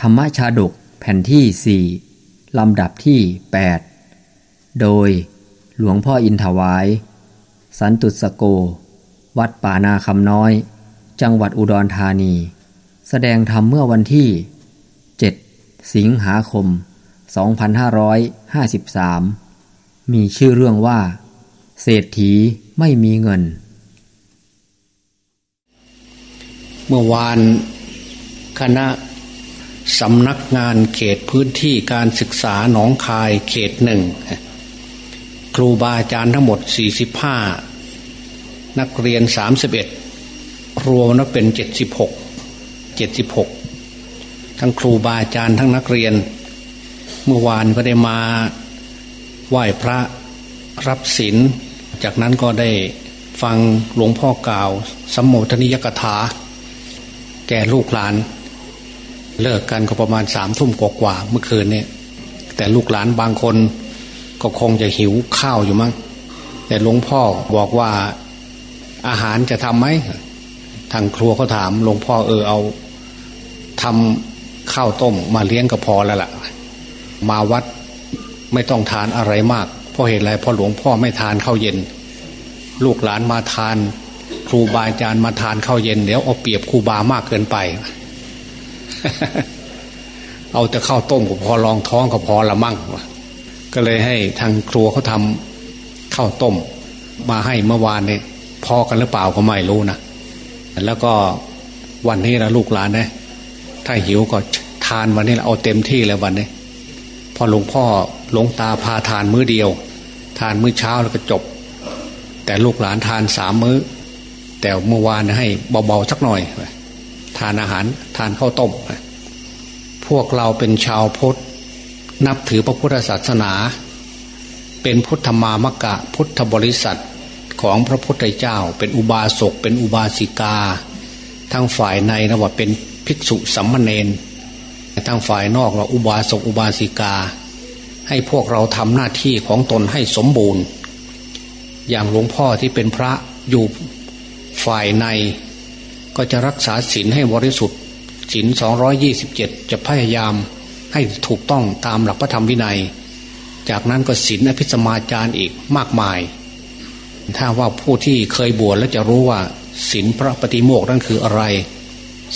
ธรรมชาดกแผ่นที่สี่ลำดับที่ 8 โดยหลวงพ่ออินถวาย สันตุสโก วัดป่านาคำน้อย จังหวัดอุดรธานี แสดงธรรมเมื่อวันที่ 7 สิงหาคม 2553 มีชื่อเรื่องว่า เศรษฐีไม่มีเงิน เมื่อวานคณะ สำนักงานเขตพื้นที่การศึกษาหนองคายเขตหนึ่งครูบาอาจารย์ทั้งหมด 45 นักเรียน 31 รวมแล้วเป็น 76 76 ทั้งครูบาอาจารย์ทั้งนักเรียน เมื่อวานก็ได้มาไหว้พระรับศีลจากนั้นก็ได้ฟังหลวงพ่อกล่าวสัมโมทนิยกถา แก่ลูกหลาน เลิกกันก็ประมาณสามทุ่มกว่าเมื่อคืนเนี่ย แต่ลูกหลานบางคนก็คงจะหิวข้าวอยู่มั้งแต่หลวงพ่อบอกว่าอาหารจะทำไหมทางครัวเขาถามหลวงพ่อเออเอาทำข้าวต้มมาเลี้ยงก็พอแล้วล่ะ มาวัดไม่ต้องทานอะไรมากเพราะเหตุอะไรเพราะหลวงพ่อไม่ทานข้าวเย็น ลูกหลานมาทาน ครูบาอาจารย์มาทานข้าวเย็นเดี๋ยวเอาเปรียบครูบามากเกินไป เอาแต่ข้าวต้มก็พอรองท้องก็พอละมั่งก็เลยให้ทางครัวเขาทำข้าวต้ม มาให้เมื่อวานเนี่ยพอกันหรือเปล่าก็ไม่รู้นะแล้วก็วันนี้นะลูกหลานนะถ้าหิวก็ทานวันนี้เอาเต็มที่เลยวันนี้ พอหลวงพ่อหลวงตาพาทานมื้อเดียว ทานมื้อเช้าแล้วก็จบ แต่ลูกหลานทานสามมื้อ แต่เมื่อวานให้เบาๆสักหน่อย ทานอาหารทานข้าวต้มพวกเราเป็นชาวพุทธนับถือพระพุทธศาสนา เป็นพุทธมามกะพุทธบริษัทของพระพุทธเจ้า เป็นอุบาสกเป็นอุบาสิกา ทั้งฝ่ายในนะว่าเป็นภิกษุสัมมเนนทั้งฝ่ายนอกเราอุบาสกอุบาสิกา ให้พวกเราทำหน้าที่ของตนให้สมบูรณ์ อย่างหลวงพ่อที่เป็นพระอยู่ฝ่ายใน ก็จะรักษาศีลให้บริสุทธิ์ศีลสองยี่สิบเจ็ดจะพยายามให้ถูกต้องตามหลักพระธรรมวินัย จากนั้นก็ศีลอภิสมาจารอีกมากมาย ถ้าว่าผู้ที่เคยบวชแล้วจะรู้ว่าศีลพระปฏิโมกข์นั่นคืออะไร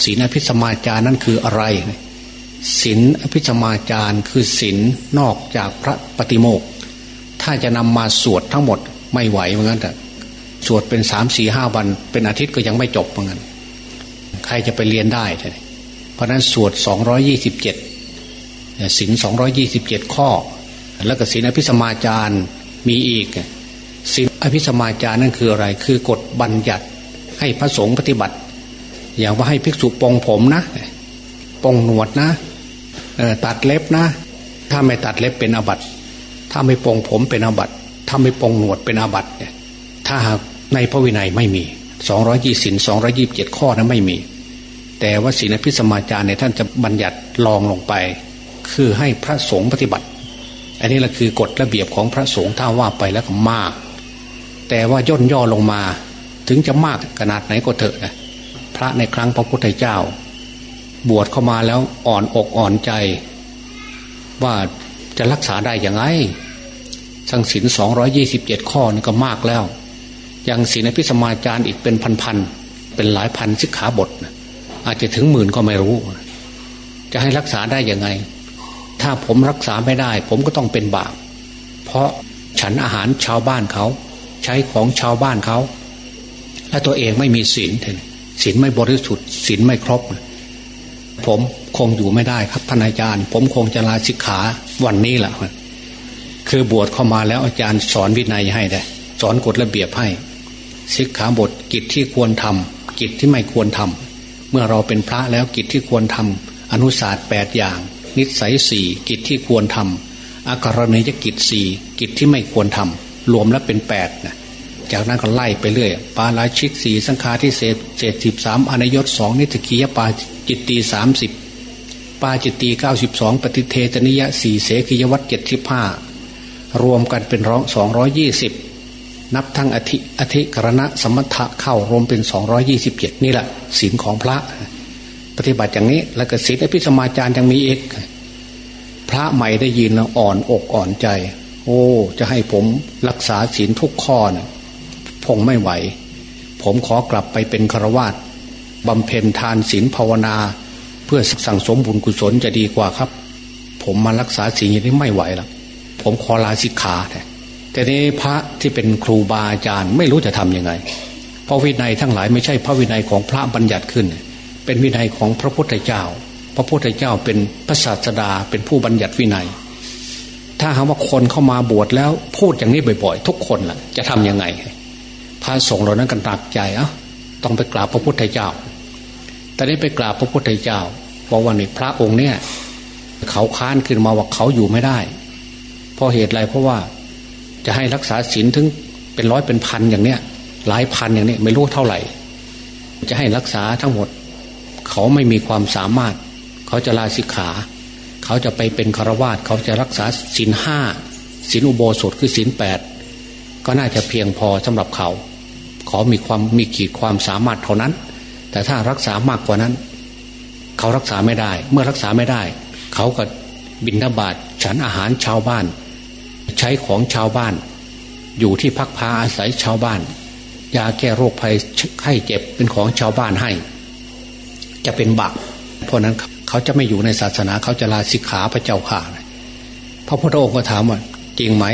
ศีลอภิสมาจารนั่นคืออะไรศีลอภิสมาจารคือศีลนอกจากพระปฏิโมกข์ถ้าจะนำมาสวดทั้งหมดไม่ไหวเหมือนกันแต่สวดเป็นสามสี่ห้าวัน เป็นอาทิตย์ก็ยังไม่จบเหมือนกัน ใครจะไปเรียนได้ เพราะนั้นสวดสองร้อยี่สิบเจ็ดศีลสองร้อยี่สิบเจ็ดข้อ แล้วก็ศีลอภิสมาจารมีอีกศีลอภิสมาจารนั่นคืออะไร คือกฎบัญญัติให้พระสงฆ์ปฏิบัติ อย่างว่าให้ภิกษุปองผมนะปองหนวดนะตัดเล็บนะ ถ้าไม่ตัดเล็บเป็นอาบัติ ถ้าไม่ปองผมเป็นอาบัติ ถ้าไม่ปองหนวดเป็นอาบัติถ้าหากในพระวินัยไม่มีสองรอยี่สิบสองรอยี่บเจ็ดข้อนั้นไม่มี แต่ว่าศีลพิสมาจารเนี่ยท่านจะบัญญัติลองลงไป คือให้พระสงฆ์ปฏิบัติ อันนี้แหละคือกฎระเบียบของพระสงฆ์ถ้าว่าไปแล้วก็มาก แต่ว่าย่นย่อลงมา ถึงจะมากขนาดไหนก็เถอะนะพระในครั้งพระพุทธเจ้า บวชเข้ามาแล้วอ่อนอกอ่อนใจ ว่าจะรักษาได้อย่างไรสังสินสองร้อยี่สิบเจ็ดข้อนี่ก็มากแล้วย่างศีลพิสมาจารย์อีกเป็นพันๆเป็นหลายพันสิกขาบท อาจจะถึงหมื่นก็ไม่รู้ จะให้รักษาได้ยังไง ถ้าผมรักษาไม่ได้ ผมก็ต้องเป็นบาปเพราะฉันอาหารชาวบ้านเขา ใช้ของชาวบ้านเขาและตัวเองไม่มีศีลศีลไม่บริสุทธิ์ศีลไม่ครบ ผมคงอยู่ไม่ได้ครับท่านอาจารย์ ผมคงจะลาสิกขาวันนี้แหละคือบวชเข้ามาแล้วอาจารย์สอนวินัยให้ได้สอนกฎระเบียบให้สิกขาบทกิจที่ควรทำกิจที่ไม่ควรทำเมื่อเราเป็นพระแล้วกิจที่ควรทำอนุศาสตร์แปดอย่าง นิสัยสี่กิจที่ควรทำอาการณียกิจสี่กิจที่ไม่ควรทำรวมแล้วเป็นแปดนะจากนั้นก็ไล่ไปเรื่อยปาราชิกสี่สังฆาทิเศษเศษสิบสามอนยศสองนิตคียปาจิตตีสามสิบปาจิตตีเก้าสิบสองปฏิเทตนิยะสี่เสกิยวัตเจ็ดสิบห้ารวมกันเป็นร้องสองร้อยี่สิบ นับทั้งอธิอธิกรณะสมถะเข้ารวมเป็นสองยี่สิบเจ็ดนี่แหละศีลของพระ ปฏิบัติอย่างนี้ แล้วก็ศีลอภิสมาจารยังมีเอกพระใหม่ได้ยินแล้วอ่อนอกอ่อนใจ โอ้ จะให้ผมรักษาศีลทุกข้อนะพงไม่ไหว ผมขอกลับไปเป็นฆราวาสบำเพ็ญทานศีลภาวนา เพื่อสั่งสมบุญกุศลจะดีกว่าครับ ผมมารักษาศีลอย่างนี้ไม่ไหวแล้วผมขอลาสิกขาแแต่นี้พระที่เป็นครูบาอาจารย์ไม่รู้จะทำยังไง เพราะวินัยทั้งหลายไม่ใช่พระวินัยของพระบัญญัติขึ้น เป็นวินัยของพระพุทธเจ้า พระพุทธเจ้าเป็นพระศาสดาเป็นผู้บัญญัติวินัย ถ้าหากว่าคนเข้ามาบวชแล้วพูดอย่างนี้บ่อย ๆ ทุกคนล่ะ จะทํำยังไง พระสงฆ์เหล่านั้นกันตักใจอะต้องไปกราบพระพุทธเจ้าแต่ได้ไปกราบพระพุทธเจ้าเพราะว่านี่พระองค์เนี่ย เขาค้านขึ้นมาว่าเขาอยู่ไม่ได้ เพราะเหตุอะไรเพราะว่า จะให้รักษาศีลถึงเป็นร้อยเป็นพันอย่างเนี้ยหลายพันอย่างนี้ไม่รู้เท่าไหร่ จะให้รักษาทั้งหมด เขาไม่มีความสามารถ เขาจะลาสิกขา เขาจะไปเป็นคารวาสเขาจะรักษาศีลห้าศีลอุโบสถคือศีลแปดก็น่าจะเพียงพอสำหรับเขา เขามีความมีขีดความสามารถเท่านั้น แต่ถ้ารักษามากกว่านั้น เขารักษาไม่ได้ เมื่อรักษาไม่ได้ เขาก็บินทบาทฉันอาหารชาวบ้าน ใช้ของชาวบ้าน อยู่ที่พักพาอาศัยชาวบ้าน ยาแก้โรคภัยไข้เจ็บเป็นของชาวบ้านให้ จะเป็นบักเพราะนั้นเขาจะไม่อยู่ในศาสนาเขาจะลาสิกขาพระเจ้าข่าพระพุทธองค์ก็ถามว่าจริงไหม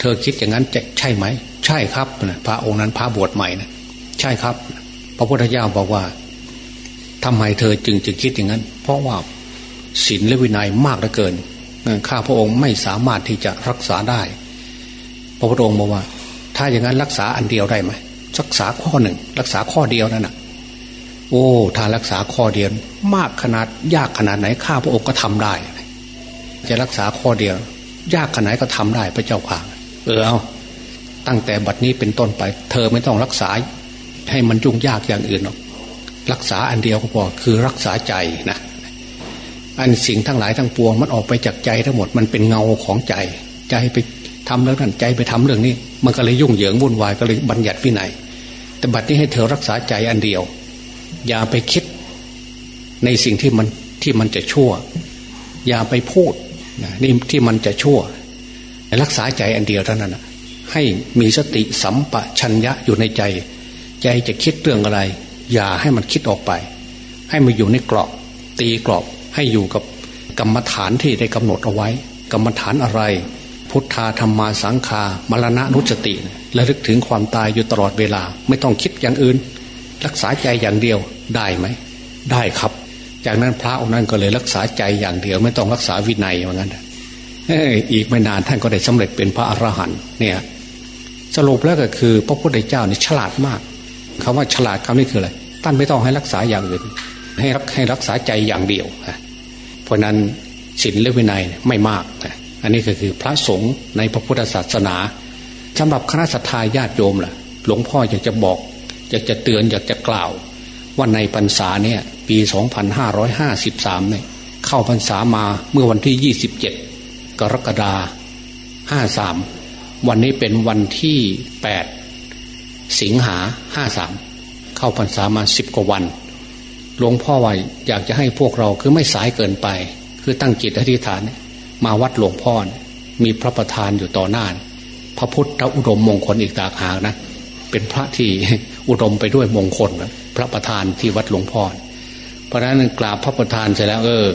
เธอคิดอย่างนั้นจะใช่ไหม ใช่ครับพระองค์นั้นพระบวชใหม่นะใช่ครับ พระพุทธเจ้าบอกว่าทำไมเธอจึงจึงคิดอย่างนั้น เพราะว่าศีลและวินัยมากเหลือเกิน ข้าพระองค์ไม่สามารถที่จะรักษาได้ พระพุทธองค์บอกว่า ถ้าอย่างนั้นรักษาอันเดียวได้ไหมรักษาข้อหนึ่ง รักษาข้อเดียวนั่นนะโอ้ถ้ารักษาข้อเดียว มากขนาดยากขนาดไหนข้าพระองค์ก็ทำได้ จะรักษาข้อเดียว ยากขนาดไหนก็ทำได้พระเจ้าข่าเออเอาตั้งแต่บัดนี้เป็นต้นไป เธอไม่ต้องรักษา ให้มันยุ่งยากอย่างอื่นหรอกรักษาอันเดียวก็พอคือรักษาใจนะ อันสิ่งทั้งหลายทั้งปวง มันออกไปจากใจทั้งหมดมันเป็นเงาของใจ ใจไปทำเรื่องนั้นใจไปทำเรื่องนี้ มันก็เลยยุ่งเหยิงวุ่นวายก็เลยบัญญัติวินัยแต่บัดนี้ให้เธอรักษาใจอันเดียว อย่าไปคิดในสิ่งที่มันที่มันจะชั่ว อย่าไปพูดนี่ที่มันจะชั่วรักษาใจอันเดียวเท่านั้นให้มีสติสัมปชัญญะอยู่ในใจ ใจจะคิดเรื่องอะไร อย่าให้มันคิดออกไป ให้มันอยู่ในกรอบ ตีกรอบ ให้อยู่กับกรรมฐานที่ได้กำหนดเอาไว้ กรรมฐานอะไร พุทธาธรรมาสังคามรณะนุสติและลึกถึงความตายอยู่ตลอดเวลา ไม่ต้องคิดอย่างอื่น รักษาใจอย่างเดียวได้ไหม ได้ครับ จากนั้นพระองค์นั้นก็เลยรักษาใจอย่างเดียว ไม่ต้องรักษาวินัยเหมือนกันอีกไม่นานท่านก็ได้สำเร็จเป็นพระอรหันต์เนี่ยสรุปแล้วก็คือ พระพุทธเจ้านี่ฉลาดมากคำว่าฉลาดคำนี้คืออะไรท่านไม่ต้องให้รักษาอย่างอื่นให้รักให้รักษาใจอย่างเดียว เพราะนั้นศีลและวินัยไม่มากอันนี้ก็คือพระสงฆ์ในพระพุทธศาสนาสำหรับคณะสัตยาญาติโยมล่ะ หลวงพ่ออยากจะบอก อยากจะเตือนอยากจะกล่าว ว่าในพรรษาเนี่ยปี 2553เนี่ยเข้าพรรษามาเมื่อวันที่ 27 กรกฎาห้าสามวันนี้เป็นวันที่ 8 สิงหาห้าสามเข้าพรรษามาสิบกว่าวัน หลวงพ่อว่าอยากจะให้พวกเราคือไม่สายเกินไป คือตั้งจิตอธิษฐาน มาวัดหลวงพ่อมีพระประธานอยู่ต่อหน้า พระพุทธอุดมมงคลอีกตากหากนะ เป็นพระที่อุดมไปด้วยมงคลนะพระประธานที่วัดหลวงพ่อเพราะนั้นกราบพระประธานเสร็จแล้ว เออ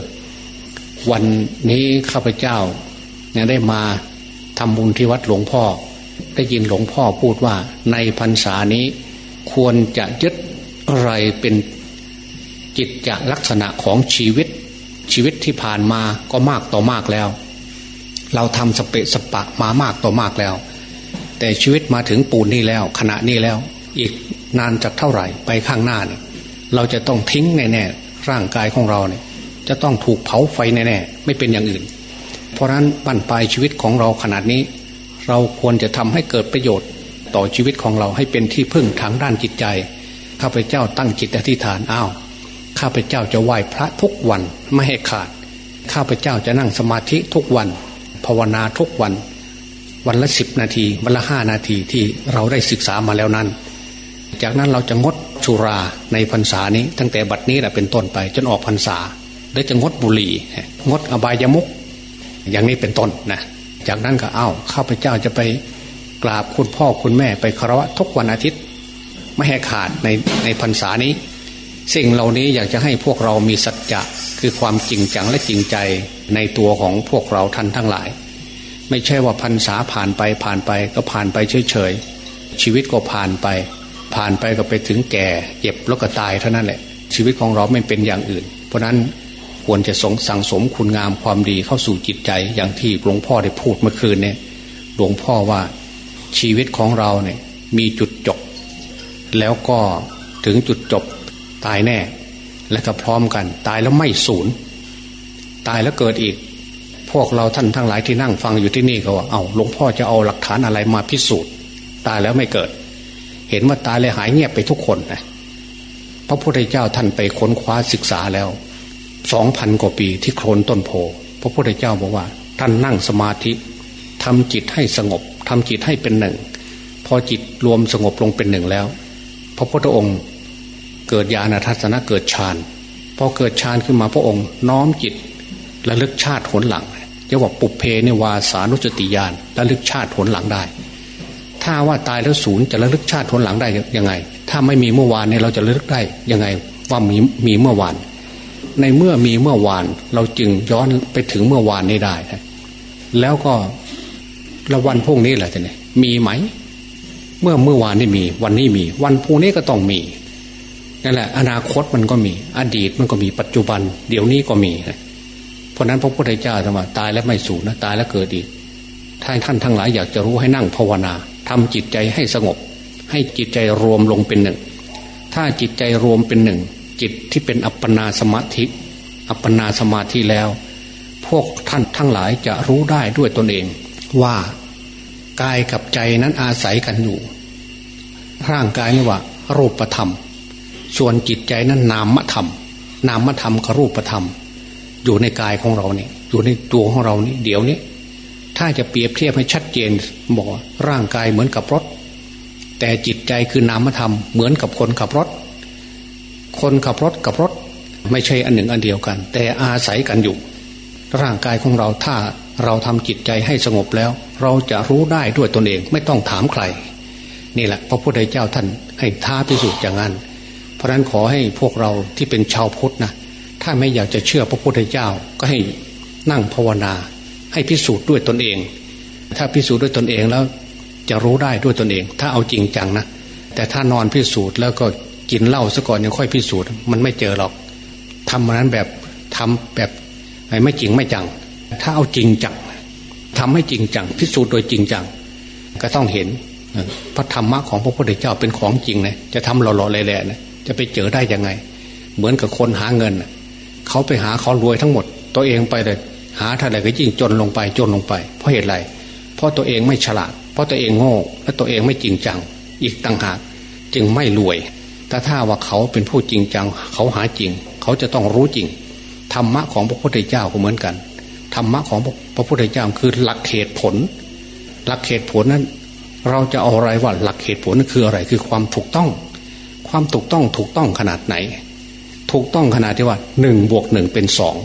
วันนี้ข้าพเจ้ายังได้มาทำบุญที่วัดหลวงพ่อ ได้ยินหลวงพ่อพูดว่าในพรรษานี้ควรจะยึดอะไรเป็น จิตจะลักษณะของชีวิตชีวิตที่ผ่านมาก็มากต่อมากแล้ว เราทำสเปะสปะมามากต่อมากแล้ว แต่ชีวิตมาถึงปูนนี้แล้ว ขณะนี้แล้ว อีกนานจากเท่าไหร่ไปข้างหน้าเนี่ยเราจะต้องทิ้งแน่ๆร่างกายของเราเนี่ย จะต้องถูกเผาไฟแน่ๆไม่เป็นอย่างอื่น เพราะนั้นบั้นปลายชีวิตของเราขนาดนี้ เราควรจะทำให้เกิดประโยชน์ต่อชีวิตของเราให้เป็นที่พึ่งทางด้านจิตใจข้าพเจ้าตั้งจิตอธิษฐานอ้าว ข้าพเจ้าจะไหว้พระทุกวันไม่ให้ขาด ข้าพเจ้าจะนั่งสมาธิทุกวัน ภาวนาทุกวัน วันละสิบนาที วันละห้านาทีที่เราได้ศึกษามาแล้วนั้น จากนั้นเราจะงดสุราในพรรษานี้ ตั้งแต่บัดนี้แหละเป็นต้นไป จนออกพรรษาและจะงดบุหรี่งดอบายามุก อย่างนี้เป็นต้นนะจากนั้นก็เอ้าข้าพเจ้าจะไปกราบคุณพ่อคุณแม่ไปคารวะทุกวันอาทิตย์ ไม่ให้ขาดในในพรรษานี้ สิ่งเหล่านี้อยากจะให้พวกเรามีสัจจะคือความจริงจังและจริงใจในตัวของพวกเราท่านทั้งหลาย ไม่ใช่ว่าพรรษาผ่านไปผ่านไปก็ผ่านไปเฉยๆชีวิตก็ผ่านไป ผ่านไปก็ไปถึงแก่เจ็บแล้วก็ตายเท่านั้นแหละ ชีวิตของเราไม่เป็นอย่างอื่น เพราะนั้นควรจะสงสังสมคุณงามความดีเข้าสู่จิตใจอย่างที่หลวงพ่อได้พูดเมื่อคืนเนี่ยหลวงพ่อว่าชีวิตของเราเนี่ยมีจุดจบ แล้วก็ถึงจุดจบ ตายแน่ และก็พร้อมกัน ตายแล้วไม่สูญตายแล้วเกิดอีก พวกเราท่านทั้งหลายที่นั่งฟังอยู่ที่นี่ก็ว่าเอา้าหลวงพ่อจะเอาหลักฐานอะไรมาพิสูจน์ ตายแล้วไม่เกิด เห็นว่าตายเลยหายเงียบไปทุกคนนะพระพุทธเจ้าท่านไปค้นคว้าศึกษาแล้วสองพันกว่าปีที่โคลนต้นโพพระพุทธเจ้าบอกว่า ท่านนั่งสมาธิทำจิตให้สงบทำจิตให้เป็นหนึ่ง พอจิตรวมสงบลงเป็นหนึ่งแล้ว พระพุทธองค์ เกิดญาณทัศนะเกิดฌานพอเกิดฌานขึ้นมาพระองค์ น้อมจิตระลึกชาติผลหลังจะว่าปุเพเนวาสานุสติญาณระลึกชาติผลหลังได้ ถ้าว่าตายแล้วศูนย์จะระลึกชาติผลหลังได้ยังไง ถ้าไม่มีเมื่อวานเนี่ยเราจะระลึกได้ยังไงว่ามีมีเมื่อวาน ในเมื่อมีเมื่อวานเราจึงย้อนไปถึงเมื่อวานนี้ได้ แล้วก็ละวันพวกนี้แหละท่านเนี่ยมีไหม เมื่อเมื่อวานนี้มี วันนี้มี วันพรุ่งนี้ก็ต้องมี นั่นแหละอนาคตมันก็มี อดีตมันก็มีปัจจุบัน เดี๋ยวนี้ก็มี เพราะนั้นพระพุทธเจ้าธรรมตายแล้วไม่สูญนะตายแล้วเกิดอีกถ้าท่านทั้งหลายอยากจะรู้ให้นั่งภาวนาทำจิตใจให้สงบ ให้จิตใจรวมลงเป็นหนึ่ง ถ้าจิตใจรวมเป็นหนึ่ง จิตที่เป็นอัปปนาสมาธิ อัปปนาสมาธิแล้ว พวกท่านทั้งหลายจะรู้ได้ด้วยตนเอง ว่ากายกับใจนั้นอาศัยกันอยู่ ร่างกายนี่ว่ารูปธรรม ส่วนจิตใจนั้นนามธรรม นามธรรมกับรูปธรรม อยู่ในกายของเราเนี่ยอยู่ในตัวของเรานี่เดี๋ยวนี้ถ้าจะเปรียบเทียบให้ชัดเจนบอกร่างกายเหมือนกับรถ แต่จิตใจคือนามธรรมเหมือนกับคนขับรถ คนขับรถกับรถ ไม่ใช่อันหนึ่งอันเดียวกัน แต่อาศัยกันอยู่ ร่างกายของเราถ้าเราทำจิตใจให้สงบแล้ว เราจะรู้ได้ด้วยตนเองไม่ต้องถามใคร นี่แหละ พระพุทธเจ้าท่านให้ท้าพิสูจน์อย่างนั้น เพราะนั้นขอให้พวกเราที่เป็นชาวพุทธนะถ้าไม่อยากจะเชื่อพระพุทธเจ้าก็ให้นั่งภาวนา ให้พิสูจน์ด้วยตนเอง ถ้าพิสูจน์ด้วยตนเองแล้ว จะรู้ได้ด้วยตนเอง ถ้าเอาจริงจังนะแต่ถ้านอนพิสูจน์แล้วก็กินเหล้าซะก่อนยังค่อยพิสูจน์มันไม่เจอหรอกทำมันนั้นแบบทำแบบไม่จริงไม่จัง ถ้าเอาจริงจังทำให้จริงจัง พิสูจน์โดยจริงจัง ก็ต้องเห็นพระธรรมะของพระพุทธเจ้าเป็นของจริงนะจะทำหล่อๆแหล่ๆนะ จะไปเจอได้ยังไง เหมือนกับคนหาเงิน เขาไปหาเขารวยทั้งหมด ตัวเองไปเลย หาเท่าไหร่ก็ยิ่งจนลงไปจนลงไป เพราะเหตุไรเพราะตัวเองไม่ฉลาด เพราะตัวเองโง่และตัวเองไม่จริงจัง อีกต่างหากจึงไม่รวยแต่ถ้าว่าเขาเป็นผู้จริงจัง เขาหาจริง เขาจะต้องรู้จริงธรรมะของพระพุทธเจ้าก็เหมือนกันธรรมะของพระพุทธเจ้าคือหลักเหตุผล หลักเหตุผลนั้น เราจะเอาอะไรว่าหลักเหตุผลนั้นคืออะไรคือความถูกต้อง ความถูกต้องถูกต้องขนาดไหน ถูกต้องขนาดที่ว่าหนึ่งบวกหนึ่งเป็นสอง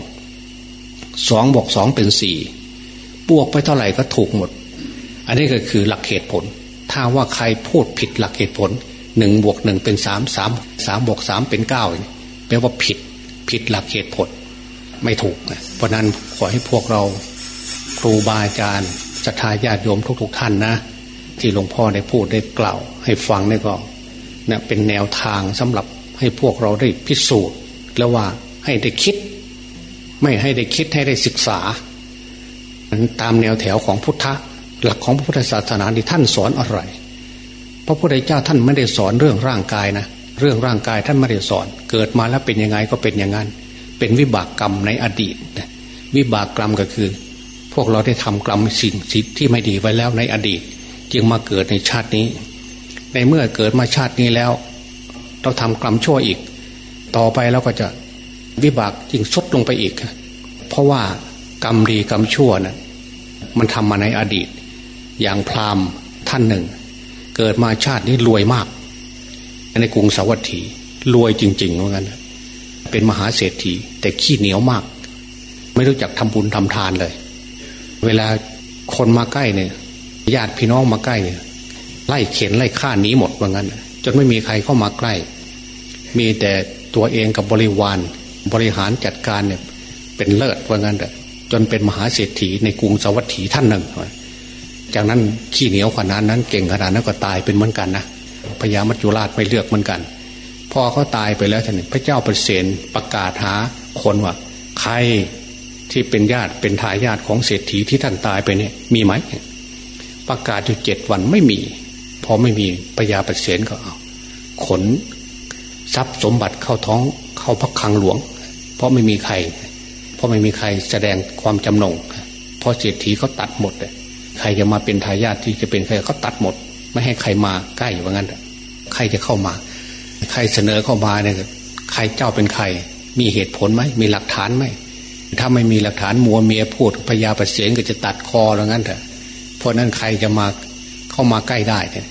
สองบวกสองเป็นสี่บวกไปเท่าไหร่ก็ถูกหมด อันนี้ก็คือหลักเหตุผล ถ้าว่าใครพูดผิดหลักเหตุผลหนึ่งบวกหนึ่งเป็นสามสามสามบวกสามเป็นเก้าแปลว่าผิดผิดหลักเหตุผล ไม่ถูกเพราะนั้นขอให้พวกเราครูบาอาจารย์ศรัทธาญาติโยมทุกๆท่านนะ ที่หลวงพ่อได้พูดได้กล่าว ให้ฟังนี่ก็เนี่ยเป็นแนวทางสำหรับให้พวกเราได้พิสูจน์ แล้วว่าให้ได้คิด ไม่ให้ได้คิดให้ได้ศึกษาตามแนวแถวของพุทธะหลักของพระพุทธศาสนาที่ท่านสอนอะไร พระพุทธเจ้าท่านไม่ได้สอนเรื่องร่างกายนะเรื่องร่างกายท่านไม่ได้สอน เกิดมาแล้วเป็นยังไงก็เป็นอย่างนั้น เป็นวิบากกรรมในอดีต วิบากกรรมก็คือ พวกเราได้ทำกรรมสิ่งที่ไม่ดีไว้แล้วในอดีต จึงมาเกิดในชาตินี้ ในเมื่อเกิดมาชาตินี้แล้ว เราทำกรรมชั่วอีก ต่อไปเราก็จะวิบากยิ่งสุดลงไปอีก เพราะว่ากรรมดีกรรมชั่วนะ่ะมันทำมาในอดีต อย่างพราหมณ์ท่านหนึ่ง เกิดมาชาตินี้รวยมาก ในกรุงสาวัตถีรวยจริงๆเหมือนกันเป็นมหาเศรษฐี แต่ขี้เหนียวมาก ไม่รู้จักทำบุญทำทานเลย เวลาคนมาใกล้เนี่ยญาติพี่น้องมาใกล้เนี่ย ไล่เข็นไล่ฆ่าหนีหมดเหมือนกันจนไม่มีใครเข้ามาใกล้ มีแต่ตัวเองกับบริวารบริหารจัดการเนี่ย เป็นเลิศว่างั้นจนเป็นมหาเศรษฐีในกรุงสวัสดีท่านหนึ่งจากนั้นขี้เหนียวขนาดนั้น เก่งขนาดนั้นก็ตายเป็นเหมือนกันนะพญามัจจุราชไม่เลือกเหมือนกัน พอเขาตายไปแล้วท่านพระเจ้าเปรเสนประกาศหาคนว่าใครที่เป็นญาติเป็นทายาทของเศรษฐีที่ท่านตายไปเนี่ย มีไหมประกาศอยู่เจ็ดวันไม่มี พอไม่มีพญาปเสนก็เอาขนทรัพย์สมบัติเข้าท้องเข้าพักคังหลวง เพราะไม่มีใคร เพราะไม่มีใครแสดงความจำนงเพราะเศรษฐีเขาตัดหมดเลยใครจะมาเป็นทายาทที่จะเป็นใครเขาตัดหมด ไม่ให้ใครมาใกล้ว่างั้นใครจะเข้ามา ใครเสนอเข้ามาเนี่ยใครเจ้าเป็นใคร มีเหตุผลไหมมีหลักฐานไหมถ้าไม่มีหลักฐานมัวเมียพูดพญาประเสียงก็จะตัดคอแล้วงั้นเถอะเพราะนั้นใครจะมาเข้ามาใกล้ได้เนี่ย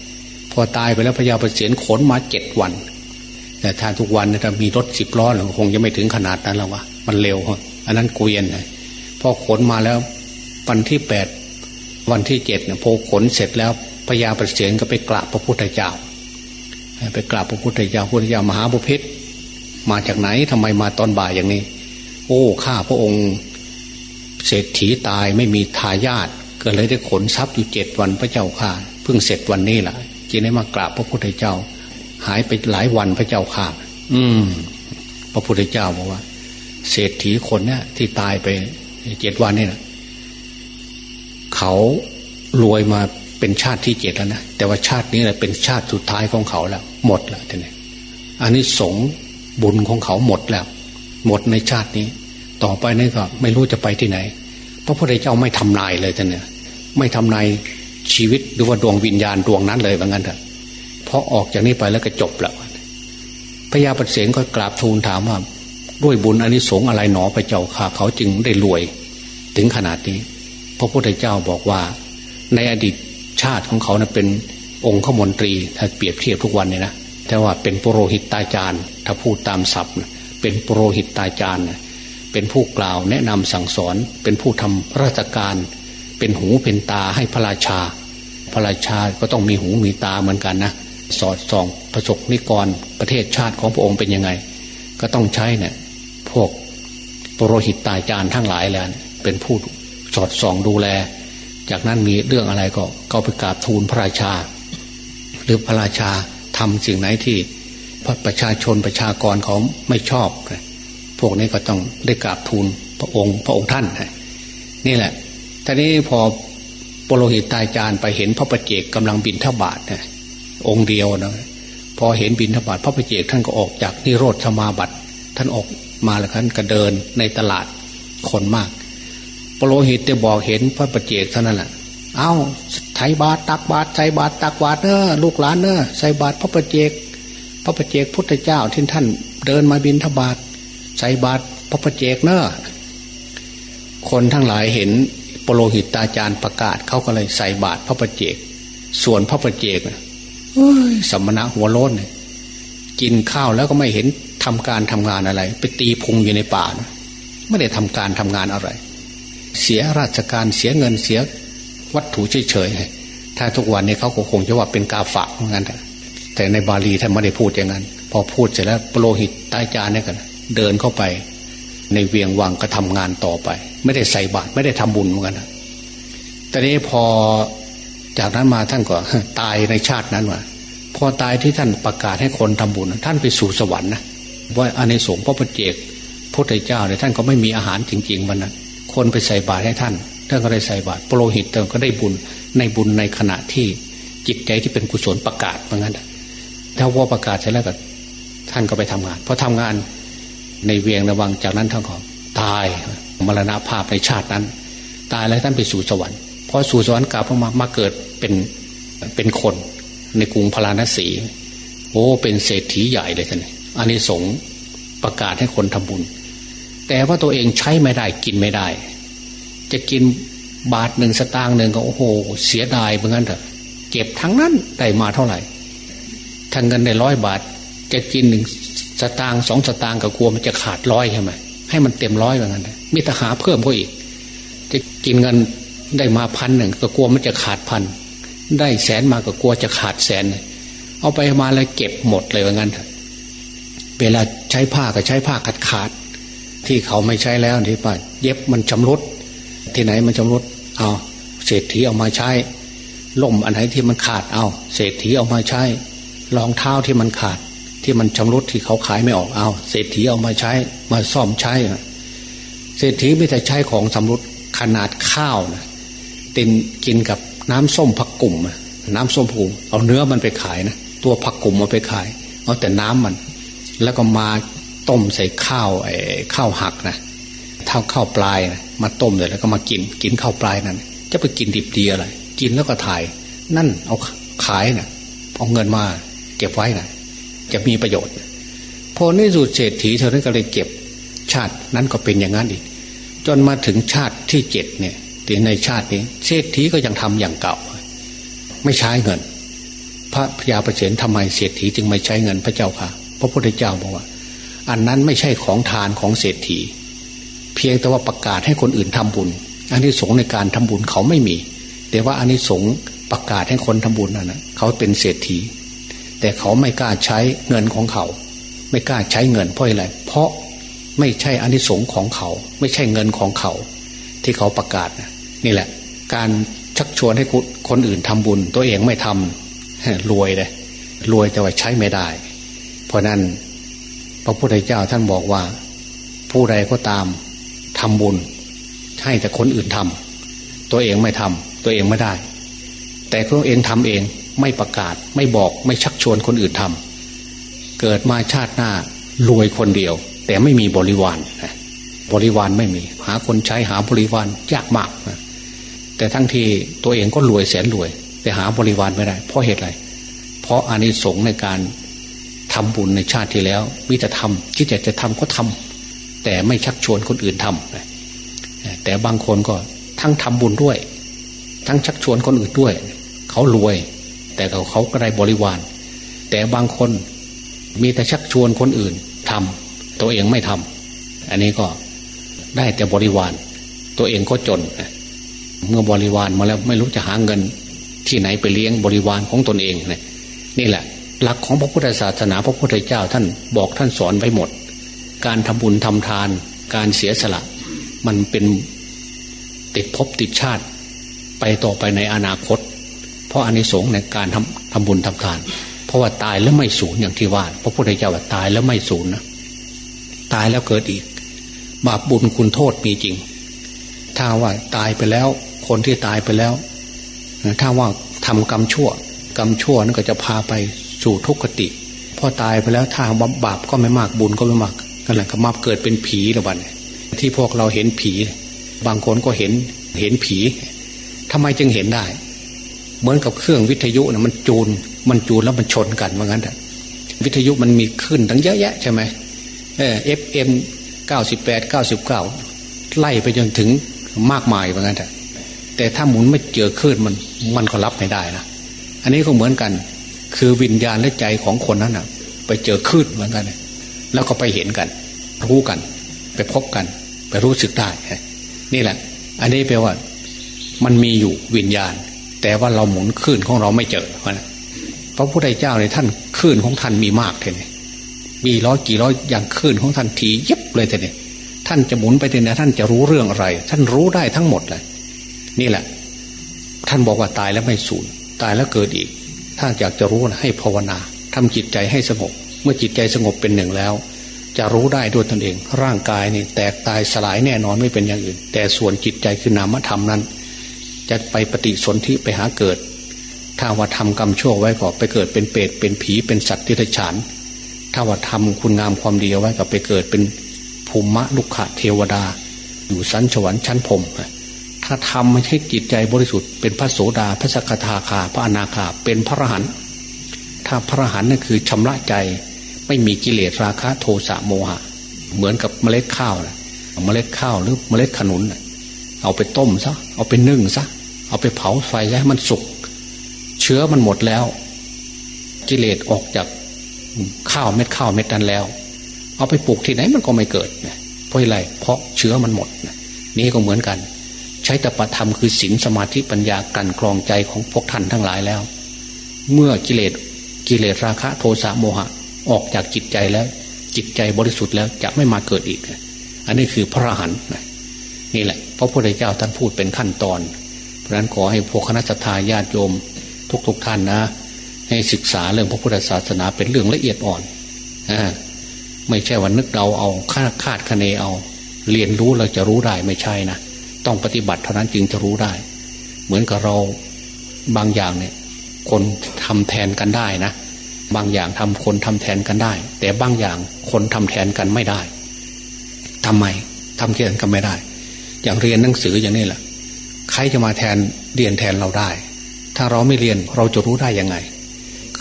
พอตายไปแล้วพญาประเสียงขนมาเจ็ดวัน แต่ถ้าทุกวันถ้ามีรถสิบล้อคงจะไม่ถึงขนาดนั้นแล้ววะมันเร็วอันนั้นเกวียนพอขนมาแล้ว วันที่แปดวันที่เจ็ดเนี่ยพอขนเสร็จแล้วพญาประเสียงก็ไปกราบพระพุทธเจ้า ไปกราบพระพุทธเจ้าพุทธเจ้ามหาบุพิตมาจากไหนทำไมมาตอนบ่ายอย่างนี้ โอ้ข้าพระองค์เศรษฐีตายไม่มีทายาทก็เลยได้ขนทรัพย์อยู่เจ็ดวันพระเจ้าข้าเพิ่งเสร็จวันนี้แหละ จึงได้มากราบพระพุทธเจ้า หายไปหลายวันพระเจ้าข้าอืม พระพุทธเจ้าบอกว่า เศรษฐีคนเนี้ยที่ตายไปเจ็ดวันนี่นะเขารวยมาเป็นชาติที่เจ็ดแล้วนะแต่ว่าชาตินี้แหละเป็นชาติสุดท้ายของเขาแล้ว หมดแล้วท่านนี่อันนี้สงบุญของเขาหมดแล้ว หมดในชาตินี้ ต่อไปนี่ก็ไม่รู้จะไปที่ไหน พระพุทธเจ้าไม่ทำนายเลยท่านเนี่ย ไม่ทำนาย ชีวิตหรือว่าดวงวิญญาณดวงนั้นเลยว่างั้นเถอะพอออกจากนี้ไปแล้วก็จบแล้วพญาปเสนก็กราบทูลถามว่า ด้วยบุญอนนี้สงอะไรหนอพระเจ้าข่าเขาจึงได้รวย ถึงขนาดนี้ พระพุทธเจ้าบอกว่า ในอดีตชาติของเขานะเป็นองค์ขมนตรีถ้าเปรียบเทียบทุกวันเนี่ยนะแต่ว่าเป็นปุโรหิตตาจารย์ถ้าพูดตามศัพท์เป็นปุโรหิตตาจารย์เป็นผู้กล่าวแนะนำสั่งสอน เป็นผู้ทำราชการ เป็นหูเป็นตาให้พระราชา พระราชาก็ต้องมีหูมีตาเหมือนกันนะสอดส่องประสบนิกรประเทศชาติของพระองค์เป็นยังไง ก็ต้องใช้เนี่ยพวกปรหิตตายจารย์ทั้งหลายแล้วเป็นผู้สอดส่องดูแล จากนั้นมีเรื่องอะไรก็ก็ไปกราบทูลพระราชา หรือพระราชาทำสิ่งไหนที่ประชาชนประชากรเขาไม่ชอบ พวกนี้ก็ต้องได้กราบทูลพระองค์พระองค์ท่านนี่แหละทีนี้พอ โลหิตตายจานไปเห็นพระประเจกกำลังบินทบาทนะองค์เดียวนะพอเห็นบินทบาทพระประเจกท่านก็ออกจากนิโรธสมาบัติ ท่านออกมาแล้วท่านก็เดินในตลาดคนมากปโลหิตจะบอกเห็นพระประเจกเท่านั้นแหละเอาใส่บาตรตักบาตรใส่บาตรตักบาตรเนอะลูกหลานเนอะใส่บาตรพระประเจก พระประเจกพุทธเจ้าที่ท่านเดินมาบินทบาทใส่บาตรพระประเจกเนอะคนทั้งหลายเห็น ปโลหิตตาจารย์ประกาศเขาก็เลยใส่บาตรพระประเจก ส่วนพระประเจกสมณะหัวโล้นกินข้าวแล้วก็ไม่เห็นทำการทำงานอะไร ไปตีพุงอยู่ในป่าไม่ได้ทำการทำงานอะไร เสียราชการเสียเงินเสียวัตถุเฉยๆถ้าทุกวันนี้เขาคงจะว่าเป็นกาฝากเหมือนกันแต่ในบาลีท่านไม่ได้พูดอย่างนั้น พอพูดเสร็จแล้วโปรหิตต้จานเนี่ยกัน เดินเข้าไป ในเวียงวังก็ทำงานต่อไป ไม่ได้ใส่บาตรไม่ได้ทำบุญเหมือนกันต่นี้พอจากนั้นมาท่านก็ตายในชาตินั้นว่าพอตายที่ท่านประกาศให้คนทำบุญท่านไปสู่สวรรค์นะว่าอเนสงพระปเจกพระเจ้าเนี่ยท่านก็ไม่มีอาหารจริงๆวันนั้นคนไปใส่บาตรให้ท่านท่านก็ได้ใส่บาตรโปรหิตท่านก็ได้บุญในบุญในขณะที่จิตใจที่เป็นกุศลประกาศเหมือนกันถ้าว่าประกาศเสร็จแล้วก็ท่านก็ไปทำงานพอทำงานในเวียงระวังจากนั้นท่านก็ตาย มรณาภาพในชาตินั้น ตายแล้วท่านไปสู่สวรรค์พอสู่สวรรค์กลับมามาเกิดเป็นเป็นคนในกรุงพาราณสีโอ้เป็นเศรษฐีใหญ่เลยท่านอันนี้สงประกาศให้คนทำบุญ แต่ว่าตัวเองใช้ไม่ได้กินไม่ได้ จะกินบาทหนึ่งสตางค์หนึ่งก็โอ้โห เสียดายเหมือนกันเถอะเก็บทั้งนั้นได้มาเท่าไหร่ทั้งเงินในร้อยบาท จะกินหนึ่งสตางค์สองสตางค์ก็กลัวมันจะขาดร้อยใช่ไหมให้มันเต็มร้อยแบบนั้น มิตรหาเพิ่มก็อีก จะกินเงินได้มาพันหนึ่งก็กลัวมันจะขาดพันได้แสนมาก็กลัวจะขาดแสน เอาไปมาแล้วเก็บหมดเลยว่างั้น เวลาใช้ผ้าก็ใช้ผ้าขาดขาด ที่เขาไม่ใช้แล้วที่ป่ะเย็บมันชำรุดที่ไหนมันชำรุดเอาเศรษฐีเอามาใช้ล่มอันไหนที่มันขาดเอา เศรษฐีเอามาใช้รองเท้าที่มันขาด ที่มันชำรุดที่เขาขายไม่ออกเอา เศรษฐีเอามาใช้มาซ่อมใช้ เศรษฐีไม่แต่ใช้ของสำรุดขนาดข้าวนะตินกินกับน้ำส้มผักกลุ่มน้ำส้มผักกุ่มเอาเนื้อมันไปขายนะตัวผักกลุ่มมาไปขาย เอาแต่น้ำมัน แล้วก็มาต้มใส่ข้าวไอ้ข้าวหักนะเท่าข้าวปลายนะมาต้มเลยแล้วก็มากินกินข้าวปลายนั่นจะไปกินดิบดีอะไรกินแล้วก็ถ่าย นั่นเอาขายนะ่ะเอาเงินมาเก็บไว้นะจะมีประโยชน์ พอในสุดเศรษฐีเธอนั้นก็เลยเก็บ ชาตินั้นก็เป็นอย่างนั้นอีก จนมาถึงชาติที่เจ็ดเนี่ยต่ในชาตินี้เศรษฐีก็ยังทำอย่างเก่า ไม่ใช้เงิน พระพยาประเสนทำไมเศรษฐีจึงไม่ใช้เงินพระเจ้าค่ะ พระพุทธเจ้าบอกว่า อันนั้นไม่ใช่ของทานของเศรษฐี เพียงแต่ว่าประกาศให้คนอื่นทำบุญอันนี้สงในการทำบุญเขาไม่มี แต่ว่าอันนี้สงประกาศให้คนทำบุญนั่นนะเขาเป็นเศรษฐี แต่เขาไม่กล้าใช้เงินของเขา ไม่กล้าใช้เงินเพราะอะไรเพราะ ไม่ใช่อันนี้สงของเขา ไม่ใช่เงินของเขา ที่เขาประกาศนี่แหละ การชักชวนให้คนอื่นทำบุญ ตัวเองไม่ทำรวยเลยรวยแต่ว่าใช้ไม่ได้ เพราะนั้นพระพุทธเจ้าท่านบอกว่า ผู้ใดก็ตามทำบุญ ให้แต่คนอื่นทำตัวเองไม่ทำตัวเองไม่ได้ แต่ตัวเองทำเองไม่ประกาศ ไม่บอกไม่ชักชวนคนอื่นทำเกิดมาชาติหน้ารวยคนเดียว แต่ไม่มีบริวารบริวารไม่มี หาคนใช้หาบริวารยากมากแต่ทั้งที่ตัวเองก็รวยแสนรวย แต่หาบริวารไม่ได้ เพราะเหตุอะไร เพราะอานิสงส์ในการทำบุญในชาติที่แล้วมิจะทำที่จะจะทำก็ทำแต่ไม่ชักชวนคนอื่นทำแต่บางคนก็ทั้งทำบุญด้วย ทั้งชักชวนคนอื่นด้วย เขารวย แต่เขาเขาก็ได้บริวาร แต่บางคนมีแต่ชักชวนคนอื่นทำ ตัวเองไม่ทำอันนี้ก็ได้แต่บริวาร ตัวเองก็จน เมื่อบริวารมาแล้วไม่รู้จะหาเงิน ที่ไหนไปเลี้ยงบริวารของตนเองเนี่ยนี่แหละ หลักของพระพุทธศาสนาพระพุทธเจ้าท่านบอกท่านสอนไว้หมด การทำบุญทำทาน การเสียสละ มันเป็นติดภพติดชาติ ไปต่อไปในอนาคต เพราะอานิสงส์ในการทำทำบุญทำทาน เพราะว่าตายแล้วไม่สูญอย่างที่ว่า พระพุทธเจ้าว่าตายแล้วไม่สูญนะ ตายแล้วเกิดอีก บาปบุญคุณโทษมีจริง ถ้าว่าตายไปแล้ว คนที่ตายไปแล้ว ถ้าว่าทำกรรมชั่ว กรรมชั่วนั่นก็จะพาไปสู่ทุกขติพอตายไปแล้วถ้าบาปก็ไม่มากบุญก็ไม่มากกันแหละก็มาเกิดเป็นผีละวันที่พวกเราเห็นผี บางคนก็เห็นเห็นผีทำไมจึงเห็นได้ เหมือนกับเครื่องวิทยุนะมันจูน มันจูนแล้วมันชนกันว่างั้นแหะวิทยุมันมีขึ้นทั้งเยอะแยะใช่ไหม เอฟเอ็มเก้าสิบแปดเก้าสิบเก้าไล่ไปจนถึงมากมายว่างั้นแหะแต่ถ้าหมุนไม่เจอคลื่นมันมันก็รับไม่ได้นะอันนี้ก็เหมือนกัน คือวิญญาณและใจของคนนั้นนะไปเจอคลื่นเหมือนกันแล้วก็ไปเห็นกัน รู้กัน ไปพบกัน ไปรู้สึกได้ นี่แหละ อันนี้แปลว่า มันมีอยู่วิญญาณ แต่ว่าเราหมุนคลื่นของเราไม่เจอนะพระพุทธเจ้าในท่านคลื่นของท่านมีมากเลย มีร้อยกี่ร้อยอย่างคลื่นของท่านทีเยิบเลยแต่เนี่ยท่านจะหมุนไปเนี่ยท่านจะรู้เรื่องอะไร ท่านรู้ได้ทั้งหมดเลย นี่แหละ ท่านบอกว่าตายแล้วไม่สูญตายแล้วเกิดอีก ถ้าอยากจะรู้นะให้ภาวนาทำจิตใจให้สงบ เมื่อจิตใจสงบเป็นหนึ่งแล้ว จะรู้ได้ด้วยตนเอง ร่างกายนี่แตกตายสลายแน่นอนไม่เป็นอย่างอื่น แต่ส่วนจิตใจคือนามธรรมนั้น จะไปปฏิสนธิไปหาเกิด ถ้าว่าทำกรรมชั่วไว้ก็ไปเกิดเป็นเปรตเป็นผีเป็นสัตว์ที่ไรฉาน ถ้าว่าทำคุณงามความดีไว้ก็ไปเกิดเป็นภูมิลุกขะเทวดา อยู่สันสวรรค์ชั้นพรมถ้าทำไม่ให้จิตใจบริสุทธิ์เป็นพระโสดาพระสกทาคาพระอนาคาเป็นพระอรหันต์ถ้าพระอรหันต์นั่นคือชำระใจ ไม่มีกิเลสราคะโทสะโมหะ เหมือนกับเมล็ดข้าวนะเมล็ดข้าวหรือเมล็ดขนุนเอาไปต้มซะเอาไปนึ่งซะเอาไปเผาไฟให้มันสุก เชื้อมันหมดแล้ว กิเลสออกจาก ข้าวเม็ดข้าวเม็ดนั้นแล้ว เอาไปปลูกที่ไหนมันก็ไม่เกิดเพราะอะไรเพราะเชื้อมันหมดนี่ก็เหมือนกัน ใช้ตปธรรมคือศีลสมาธิปัญญากันกรองใจของพวกท่านทั้งหลายแล้ว เมื่อกิเลสกิเลสราคะโทสะโมหะออกจากจิตใจแล้ว จิตใจบริสุทธิ์แล้วจะไม่มาเกิดอีก อันนี้คือพระหันนี่แหละพระพุทธเจ้าท่านพูดเป็นขั้นตอน เพราะนั้นขอให้พวกคณะสัตยาญาติโยมทุกๆทท่านนะ ให้ศึกษาเรื่องพระพุทธศาสนาเป็นเรื่องละเอียดอ่อนอไม่ใช่วันนึกเราเอาคาดคาดคะเนเอา เรียนรู้เราจะรู้ได้ไม่ใช่นะต้องปฏิบัติเท่านั้นจึงจะรู้ได้ เหมือนกับเราบางอย่างเนี่ย คนทำแทนกันได้นะบางอย่างทำคนทำแทนกันได้ แต่บางอย่างคนทำแทนกันไม่ได้ทำไมทำแทนกันไม่ได้ อย่างเรียนหนังสืออย่างนี้แหละใครจะมาแทนเรียนแทนเราได้ ถ้าเราไม่เรียนเราจะรู้ได้ยังไง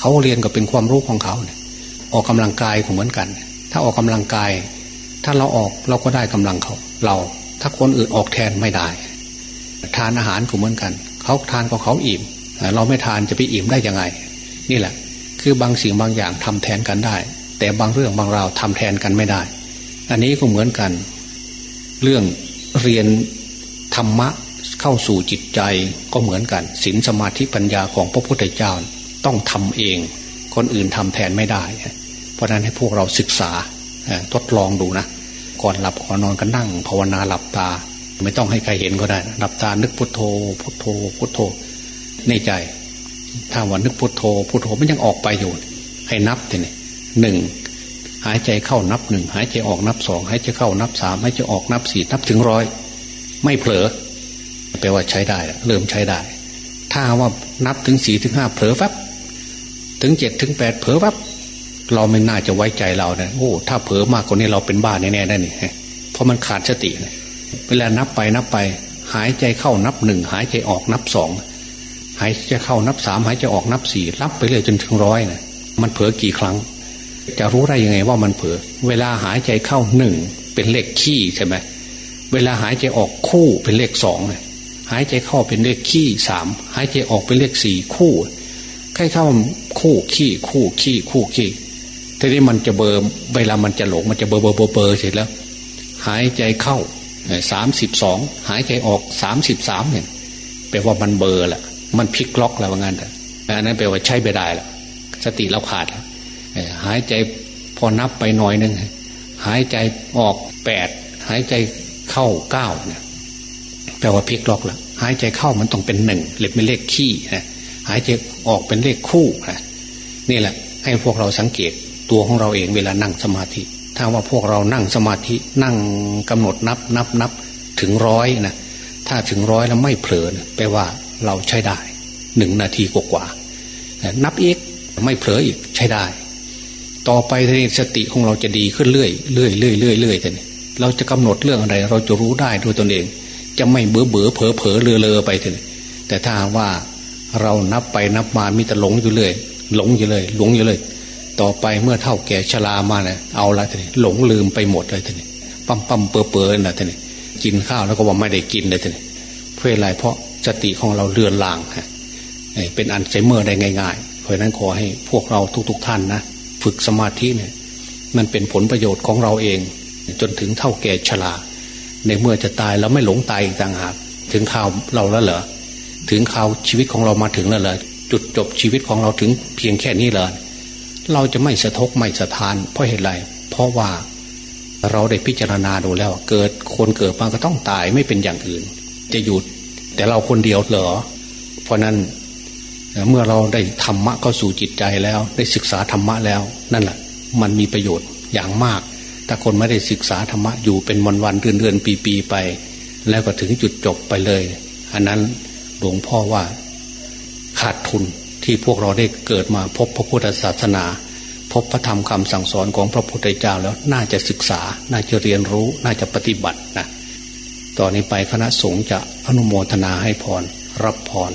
เขาเรียนก็เป็นความรู้ของเขาเนี่ย ออกกำลังกายก็เหมือนกัน ถ้าออกกำลังกาย ถ้าเราออกเราก็ได้กำลังเขา เรา ถ้าคนอื่นออกแทนไม่ได้ ทานอาหารก็เหมือนกัน เขาทานก็เขาอิ่ม เราไม่ทานจะไปอิ่มได้ยังไง นี่แหละ คือบางสิ่งบางอย่างทำแทนกันได้ แต่บางเรื่องบางราวทำแทนกันไม่ได้ อันนี้ก็เหมือนกัน เรื่องเรียนธรรมะเข้าสู่จิตใจก็เหมือนกันศีลสมาธิปัญญาของพระพุทธเจ้า ต้องทำเอง คนอื่นทำแทนไม่ได้ เพราะนั้นให้พวกเราศึกษาทดลองดูนะก่อนหลับก่อนนอนก็นั่ง ภาวนาหลับตา ไม่ต้องให้ใครเห็นก็ได้หลับตานึกพุทโธ พุทโธ พุทโธในใจ ถ้าวันนึกพุทโธ พุทโธมันยังออกไปอยู่ ให้นับทีนี่หนึ่งหายใจเข้านับหนึ่งหายใจออกนับสองหายใจเข้านับสามหายใจออกนับสี่นับถึงร้อยไม่เผลอแปลว่าใช้ได้ เริ่มใช้ได้ ถ้าว่านับถึงสี่ถึงห้าเผลอฟับ ถึงเจ็ดถึงแปดเผลอฟับเราไม่น่าจะไว้ใจเราเนะโอ้ถ้าเผลอมากกว่านี้เราเป็นบ้าแน่ๆได้นี่เพราะมันขาดสติเวลานับไปนับไป หายใจเข้านับหนึ่งหายใจออกนับสองหายใจเข้านับสามหายใจออกนับสี่รับไปเลยจนถึงร้อยนะมันเผลอกี่ครั้ง จะรู้ได้ยังไงว่ามันเผลอเวลาหายใจเข้าหนึ่งเป็นเลขขี้ใช่ไหมเวลาหายใจออกคู่เป็นเลขสองหายใจเข้าเป็นเลขขี้สามหายใจออกเป็นเลขสี่คู่ ใครเข้าคู่ขี้คู่ขี้คู่ขี้ทีนี้มันจะเบอร์เวลามันจะหลงมันจะเบอร์เบอร์เบอร์เบอร์เสร็จแล้ว หายใจเข้าสามสิบสองหายใจออกสามสิบสามเนี่ยแปลว่ามันเบอร์แหละมันพลิกล็อกแล้วว่างั้นแต่อันนั้นแปลว่าใช้ไม่ได้ละสติเราขาดหายใจพอนับไปหน่อยหนึ่งหายใจออกแปดหายใจเข้าเก้าเนี่ยแปลว่าพลิกล็อกแล้วหายใจเข้ามันต้องเป็นหนึ่งเล็กเป็นเลขขี้นะ หายใจออกเป็นเลขคู่นะนี่แหละ ให้พวกเราสังเกตตัวของเราเองเวลานั่งสมาธิ ถ้าว่าพวกเรานั่งสมาธินั่งกำหนดนับนับนับถึงร้อยนะถ้าถึงร้อยแล้วไม่เผลอแปลว่าเราใช้ได้หนึ่งนาทีกว่าๆนับอีกไม่เผลออีกใช้ได้ ต่อไปทีนี้สติของเราจะดีขึ้นเรื่อยเรื่อยเรื่อยเรื่อยเรื่อยทีนี้เราจะกำหนดเรื่องอะไร เราจะรู้ได้ด้วยตนเอง จะไม่เบื่อเบื่อเผลอเผลอเลอเลอไปทีนี้แต่ถ้าว่า เรานับไปนับมามีแต่หลงอยู่เลย หลงอยู่เลย หลงอยู่เลย ต่อไปเมื่อเท่าแก่ชรามาเนี่ยเอาละทีนี้หลงลืมไปหมดเลยทีนี้ปั๊มปั๊มเปื่อเปื่อนะทีนี้กินข้าวแล้วก็ว่าไม่ได้กินเลยทีนี้เพื่ออะไรเพราะสติของเราเลือนลางฮะเป็นอันไซเมอร์ได้ง่ายๆ เพราะนั้นขอให้พวกเราทุกๆทท่านนะฝึกสมาธิเนี่ยมันเป็นผลประโยชน์ของเราเอง จนถึงเท่าแก่ชราในเมื่อจะตายแล้วไม่หลงตายอีกต่างหากถึงข่าวเราแล้วเหรอ ถึงข่าวชีวิตของเรามาถึงแล้วเหรอจุดจบชีวิตของเราถึงเพียงแค่นี้เลยเราจะไม่สะทกไม่สะทาน เพราะเหตุไรเพราะว่าเราได้พิจารณาดูแล้ว เกิดคนเกิดมาก็ต้องตายไม่เป็นอย่างอื่น จะหยุดแต่เราคนเดียวเหรอ เพราะนั้นเมื่อเราได้ธรรมะเข้าสู่จิตใจแล้ว ได้ศึกษาธรรมะแล้ว นั่นแหละมันมีประโยชน์อย่างมาก ถ้าคนไม่ได้ศึกษาธรรมะอยู่เป็นวันวันเดือนเดือนปีปีไป แล้วก็ถึงจุดจบไปเลย อันนั้น หลวงพ่อว่าขาดทุนที่พวกเราได้เกิดมาพบพระพุทธศาสนา พบพระธรรมคำสั่งสอนของพระพุทธเจ้าแล้วน่าจะศึกษา น่าจะเรียนรู้ น่าจะปฏิบัตินะต่อนนี้ไปคณะสงฆ์จะอนุโมทนาให้พร รับพร